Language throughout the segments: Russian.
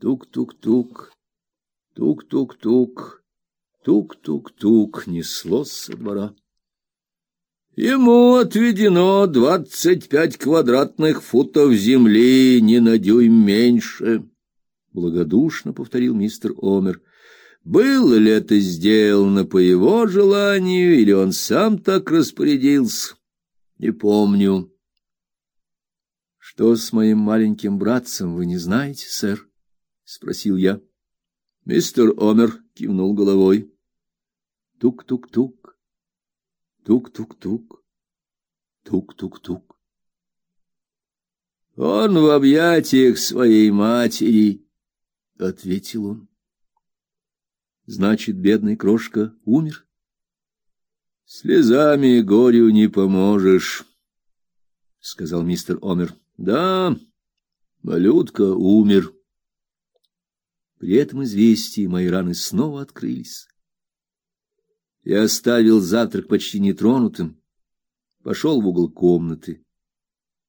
Тук-тук-тук, тук-тук-тук, тук-тук-тук неслось со двора. Ему отведено двадцать пять квадратных футов земли, не на дюйм меньше, благодушно повторил мистер Омер. Было ли это сделано по его желанию или он сам так распорядился? Не помню. Что с моим маленьким братцем, вы не знаете, сэр? Спросил я. Мистер Омер кивнул головой. Тук-тук-тук. Тук-тук-тук. Тук-тук-тук. Он в объятиях своей матери, ответил он. Значит, бедный крошка умер. Слезами горю не поможешь, сказал мистер Омер. Да, малютка умер. При этом известии мои раны снова открылись. Я оставил завтрак почти нетронутым, пошел в угол комнаты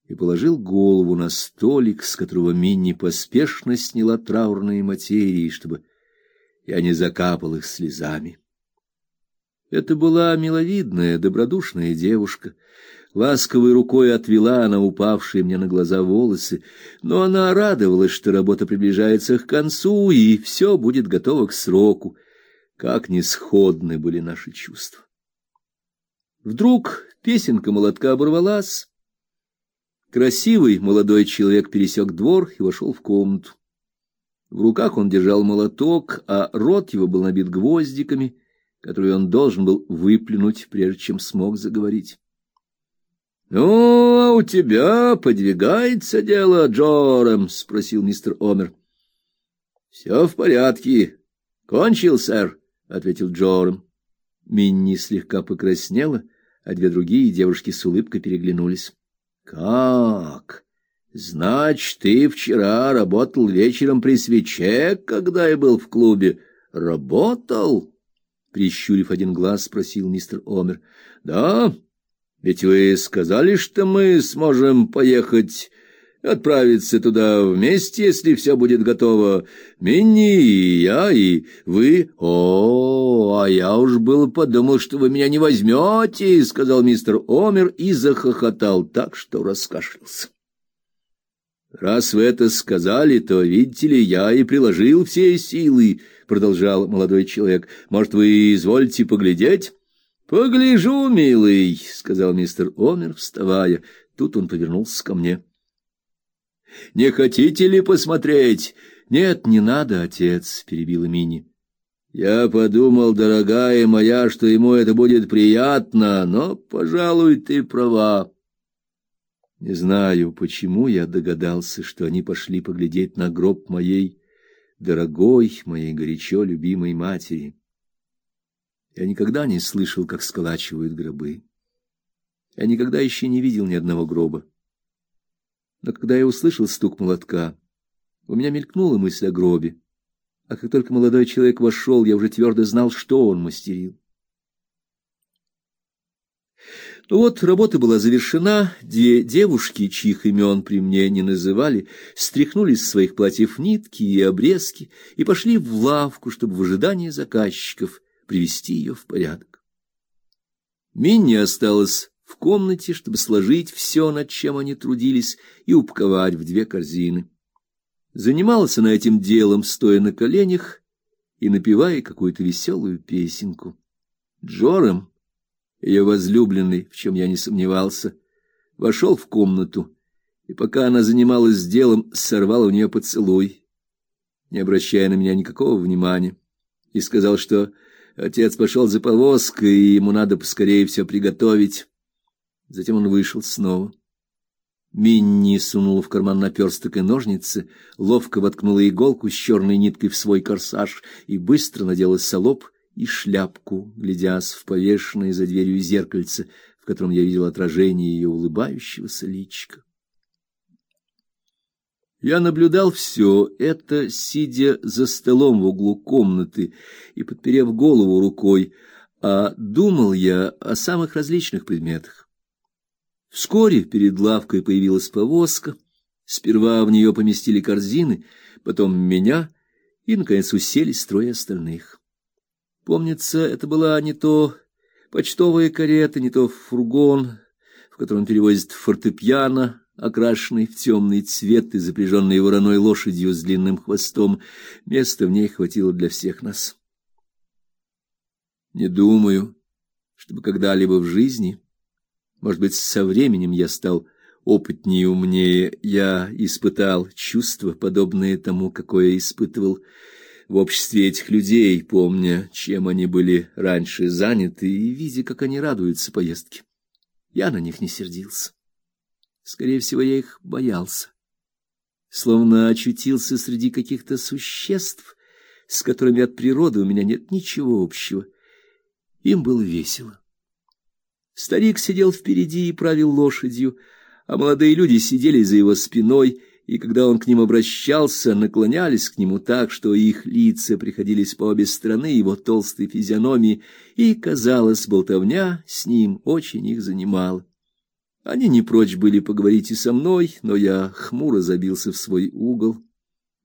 и положил голову на столик, с которого Минни поспешно сняла траурные материи, чтобы я не закапал их слезами. Это была миловидная, добродушная девушка. Ласковой рукой отвела она упавшие мне на глаза волосы, но она радовалась, что работа приближается к концу и все будет готово к сроку. Как несходны были наши чувства. Вдруг песенка молотка оборвалась. Красивый молодой человек пересек двор и вошел в комнату. В руках он держал молоток, а рот его был набит гвоздиками, которые он должен был выплюнуть, прежде чем смог заговорить. Ну, а у тебя подвигается дело, Джорем, спросил мистер Омер. «Все в порядке. Кончил, сэр, ответил Джорем. Минни слегка покраснела, а две другие девушки с улыбкой переглянулись. Как? Значит, ты вчера работал вечером при свече, когда я был в клубе? Работал? Прищурив один глаз, спросил мистер Омер. Да, ведь вы сказали, что мы сможем поехать, отправиться туда вместе, если все будет готово. Минни и я, и вы. О, а я уж был подумал, что вы меня не возьмете, — сказал мистер Омер и захохотал так, что раскашлялся. Раз вы это сказали, то, видите ли, я и приложил все силы, продолжал молодой человек. Может, вы извольте поглядеть? Погляжу, милый, сказал мистер Омер, вставая. Тут он повернулся ко мне. Не хотите ли посмотреть? Нет, не надо, отец, перебила Мини. Я подумал, дорогая моя, что ему это будет приятно, но, пожалуй, ты права. Не знаю, почему я догадался, что они пошли поглядеть на гроб моей дорогой, моей горячо любимой матери. Я никогда не слышал, как сколачивают гробы. Я никогда еще не видел ни одного гроба. Но когда я услышал стук молотка, у меня мелькнула мысль о гробе. А как только молодой человек вошел, я уже твердо знал, что он мастерил. Ну вот, работа была завершена, две девушки, чьих имен при мне не называли, стряхнули с своих платьев нитки и обрезки и пошли в лавку, чтобы в ожидании заказчиков привести ее в порядок. Минни осталась в комнате, чтобы сложить все, над чем они трудились, и упаковать в две корзины. Занималась она этим делом, стоя на коленях и напевая какую-то веселую песенку. Джорем ее возлюбленный, в чем я не сомневался, вошел в комнату, и пока она занималась делом, сорвал у нее поцелуй, не обращая на меня никакого внимания, и сказал, что отец пошел за повозкой, и ему надо поскорее все приготовить. Затем он вышел снова. Минни сунула в карман наперсток и ножницы, ловко воткнула иголку с черной ниткой в свой корсаж и быстро надела салоп и шляпку, глядясь в повешенное за дверью зеркальце, в котором я видел отражение ее улыбающегося личика. Я наблюдал все это, сидя за столом в углу комнаты и подперев голову рукой, а думал я о самых различных предметах. Вскоре перед лавкой появилась повозка. Сперва в нее поместили корзины, потом меня, и, наконец, уселись трое остальных. Помнится, это была не то почтовая карета, не то фургон, в котором перевозят фортепиано, окрашенный в темный цвет и запряженный вороной лошадью с длинным хвостом. Места в ней хватило для всех нас. Не думаю, чтобы когда-либо в жизни, может быть, со временем я стал опытнее и умнее, я испытал чувства, подобные тому, какое испытывал в обществе этих людей, помня, чем они были раньше заняты и видя, как они радуются поездке. Я на них не сердился. Скорее всего, я их боялся. Словно очутился среди каких-то существ, с которыми от природы у меня нет ничего общего. Им было весело. Старик сидел впереди и правил лошадью, а молодые люди сидели за его спиной, и когда он к ним обращался, наклонялись к нему так, что их лица приходились по обе стороны его толстой физиономии, и, казалось, болтовня с ним очень их занимала. Они не прочь были поговорить и со мной, но я хмуро забился в свой угол.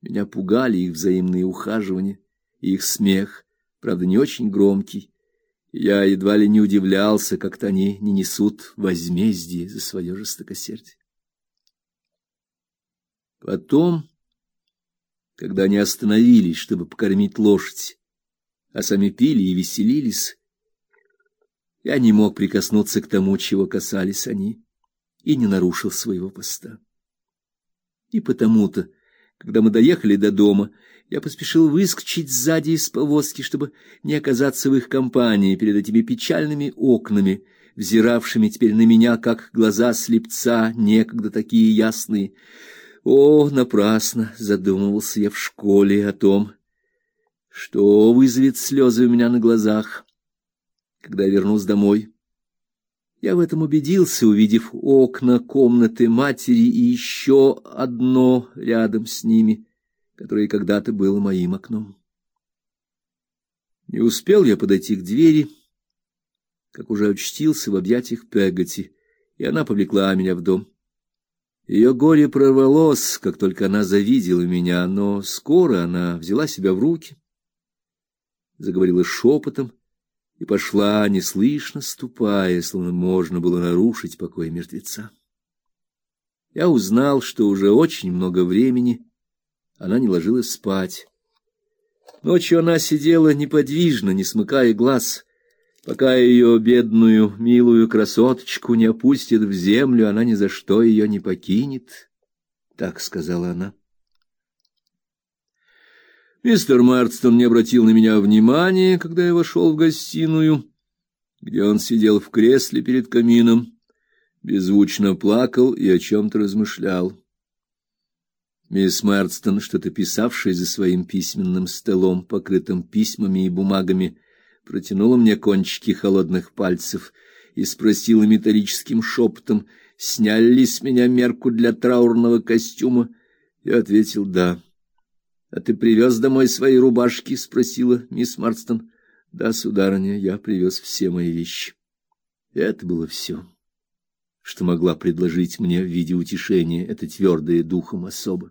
Меня пугали их взаимные ухаживания, их смех, правда, не очень громкий. Я едва ли не удивлялся, как-то они не несут возмездие за свое жестокосердие. Потом, когда они остановились, чтобы покормить лошадь, а сами пили и веселились, я не мог прикоснуться к тому, чего касались они, и не нарушил своего поста. И потому-то, когда мы доехали до дома, я поспешил выскочить сзади из повозки, чтобы не оказаться в их компании перед этими печальными окнами, взиравшими теперь на меня, как глаза слепца, некогда такие ясные. О, напрасно задумывался я в школе о том, что вызовет слезы у меня на глазах, когда я вернусь домой. Я в этом убедился, увидев окна комнаты матери и еще одно рядом с ними, которое когда-то было моим окном. Не успел я подойти к двери, как уже очтился в объятиях Пегати, и она повлекла меня в дом. Ее горе прорвалось, как только она завидела меня, но скоро она взяла себя в руки, заговорила шепотом и пошла, неслышно ступая, словно можно было нарушить покой мертвеца. Я узнал, что уже очень много времени она не ложилась спать. Ночью она сидела неподвижно, не смыкая глаз, пока ее бедную, милую красоточку не опустит в землю, она ни за что ее не покинет, так сказала она. Мистер Марстон не обратил на меня внимания, когда я вошел в гостиную, где он сидел в кресле перед камином, беззвучно плакал и о чем то размышлял. Мисс Марстон, что-то писавшая за своим письменным столом, покрытым письмами и бумагами, протянула мне кончики холодных пальцев и спросила металлическим шепотом, сняли ли с меня мерку для траурного костюма. Я ответил: "Да". А ты привез домой свои рубашки, спросила мисс Марстон. Да, сударыня, я привез все мои вещи. И это было все, что могла предложить мне в виде утешения эта твердая духом особа.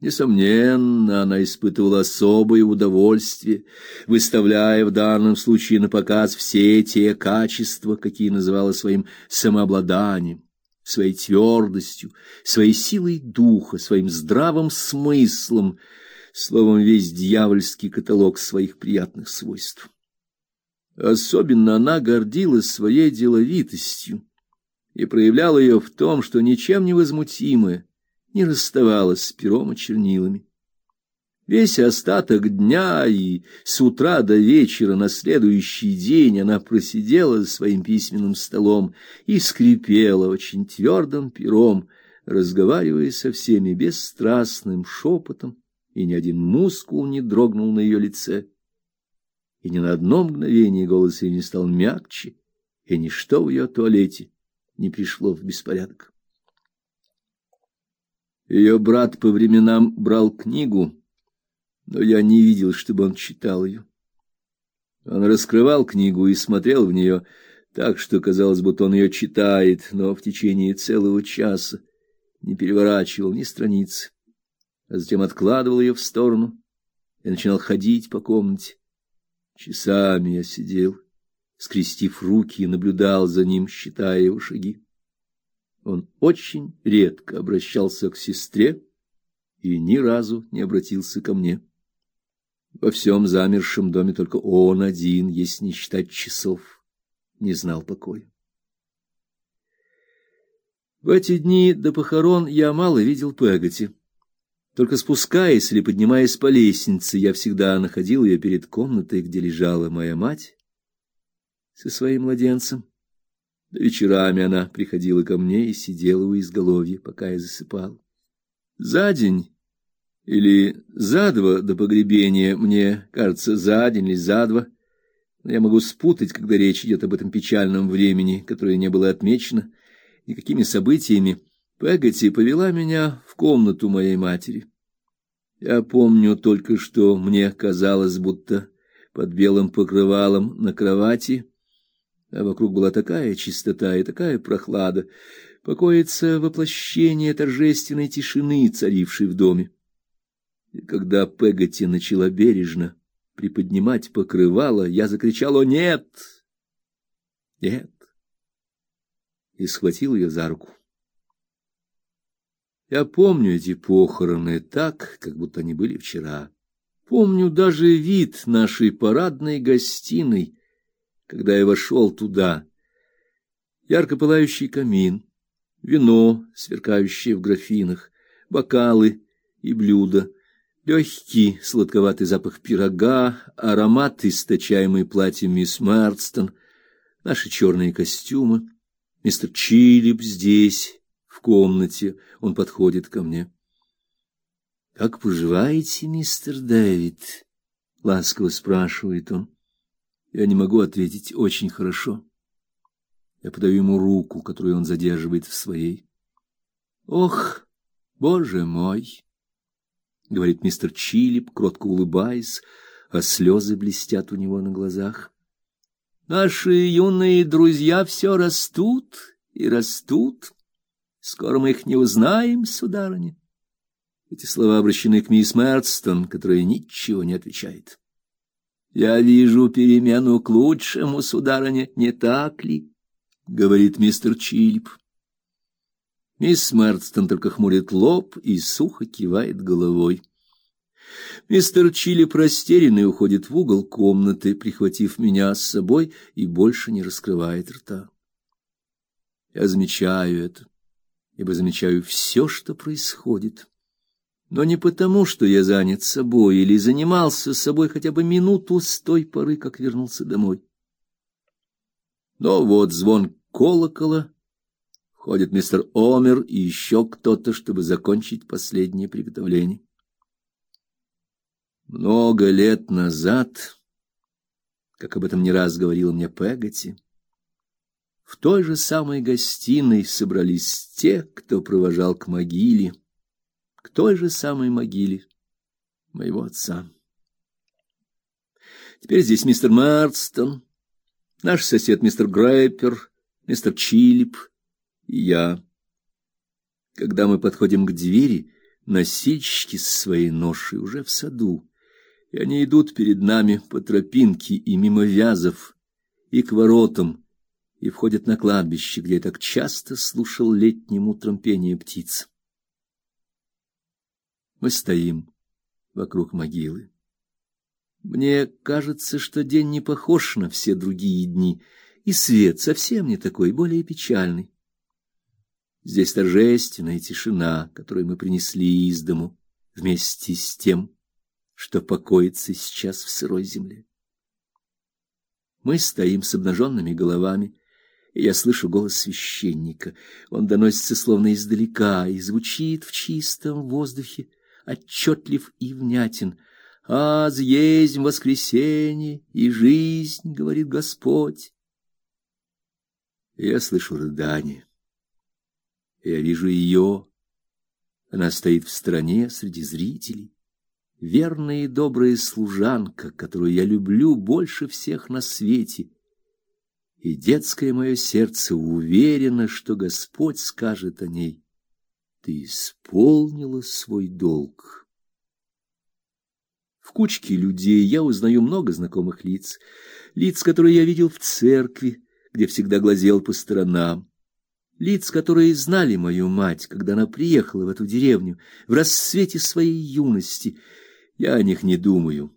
Несомненно, она испытывала особое удовольствие, выставляя в данном случае на показ все те качества, какие называла своим самообладанием своей твердостью, своей силой духа, своим здравым смыслом, словом, весь дьявольский каталог своих приятных свойств. Особенно она гордилась своей деловитостью и проявляла ее в том, что ничем не возмутимая, не расставалась с пером и чернилами. Весь остаток дня и с утра до вечера на следующий день она просидела за своим письменным столом и скрипела очень твердым пером, разговаривая со всеми бесстрастным шепотом, и ни один мускул не дрогнул на ее лице. И ни на одно мгновение голос ее не стал мягче, и ничто в ее туалете не пришло в беспорядок. Ее брат по временам брал книгу но я не видел, чтобы он читал ее. Он раскрывал книгу и смотрел в нее так, что казалось, будто он ее читает, но в течение целого часа не переворачивал ни страницы. а затем откладывал ее в сторону и начинал ходить по комнате. Часами я сидел, скрестив руки, и наблюдал за ним, считая его шаги. Он очень редко обращался к сестре и ни разу не обратился ко мне. Во всем замершем доме только он один, если не считать часов, не знал покоя. В эти дни до похорон я мало видел Пегати. Только спускаясь или поднимаясь по лестнице, я всегда находил ее перед комнатой, где лежала моя мать со своим младенцем. Да вечерами она приходила ко мне и сидела у изголовья, пока я засыпал. За день или за два до погребения, мне кажется, за день или за два, но я могу спутать, когда речь идет об этом печальном времени, которое не было отмечено, никакими событиями, Пегати повела меня в комнату моей матери. Я помню только, что мне казалось, будто под белым покрывалом на кровати, а вокруг была такая чистота и такая прохлада, покоится воплощение торжественной тишины, царившей в доме. И когда Пегати начала бережно приподнимать покрывало, я закричал: "О нет! Нет!" и схватил ее за руку. Я помню эти похороны так, как будто они были вчера. Помню даже вид нашей парадной гостиной, когда я вошел туда. Ярко пылающий камин, вино, сверкающее в графинах, бокалы и блюда, легкий сладковатый запах пирога, аромат, источаемый платьем мисс Марстон, наши черные костюмы — Мистер Чилип здесь, в комнате. Он подходит ко мне. Как поживаете, мистер Дэвид? ласково спрашивает он. Я не могу ответить очень хорошо. Я подаю ему руку, которую он задерживает в своей. Ох, боже мой, говорит мистер Чилип, кротко улыбаясь, а слезы блестят у него на глазах. Наши юные друзья все растут и растут. Скоро мы их не узнаем, сударыня. Эти слова обращены к мисс Мерстон, которая ничего не отвечает. Я вижу перемену к лучшему, сударыня, не так ли? говорит мистер Чилип. Мисс Мерстон только хмурит лоб и сухо кивает головой. Мистер Чили простерянный уходит в угол комнаты, прихватив меня с собой и больше не раскрывает рта. Я замечаю это, ибо замечаю все, что происходит. Но не потому, что я занят собой или занимался собой хотя бы минуту с той поры, как вернулся домой. Но вот звон колокола, входит мистер Омер и еще кто-то, чтобы закончить последнее приготовление. Много лет назад, как об этом не раз говорил мне Пегати, в той же самой гостиной собрались те, кто провожал к могиле, к той же самой могиле моего отца. Теперь здесь мистер Марстон, наш сосед мистер Грейпер, мистер Чилип я. Когда мы подходим к двери, носильщики с своей ношей уже в саду и они идут перед нами по тропинке и мимо вязов, и к воротам, и входят на кладбище, где я так часто слушал летним утром пение птиц. Мы стоим вокруг могилы. Мне кажется, что день не похож на все другие дни, и свет совсем не такой, более печальный. Здесь торжественная тишина, которую мы принесли из дому вместе с тем, что покоится сейчас в сырой земле. Мы стоим с обнаженными головами, и я слышу голос священника. Он доносится словно издалека и звучит в чистом воздухе, отчетлив и внятен. «Аз есть воскресенье и жизнь, — говорит Господь. Я слышу рыдание. Я вижу ее. Она стоит в стороне среди зрителей верная и добрая служанка, которую я люблю больше всех на свете. И детское мое сердце уверено, что Господь скажет о ней ты исполнила свой долг. В кучке людей я узнаю много знакомых лиц, лиц, которые я видел в церкви, где всегда глазел по сторонам, лиц, которые знали мою мать, когда она приехала в эту деревню в расцвете своей юности. Я о них не думаю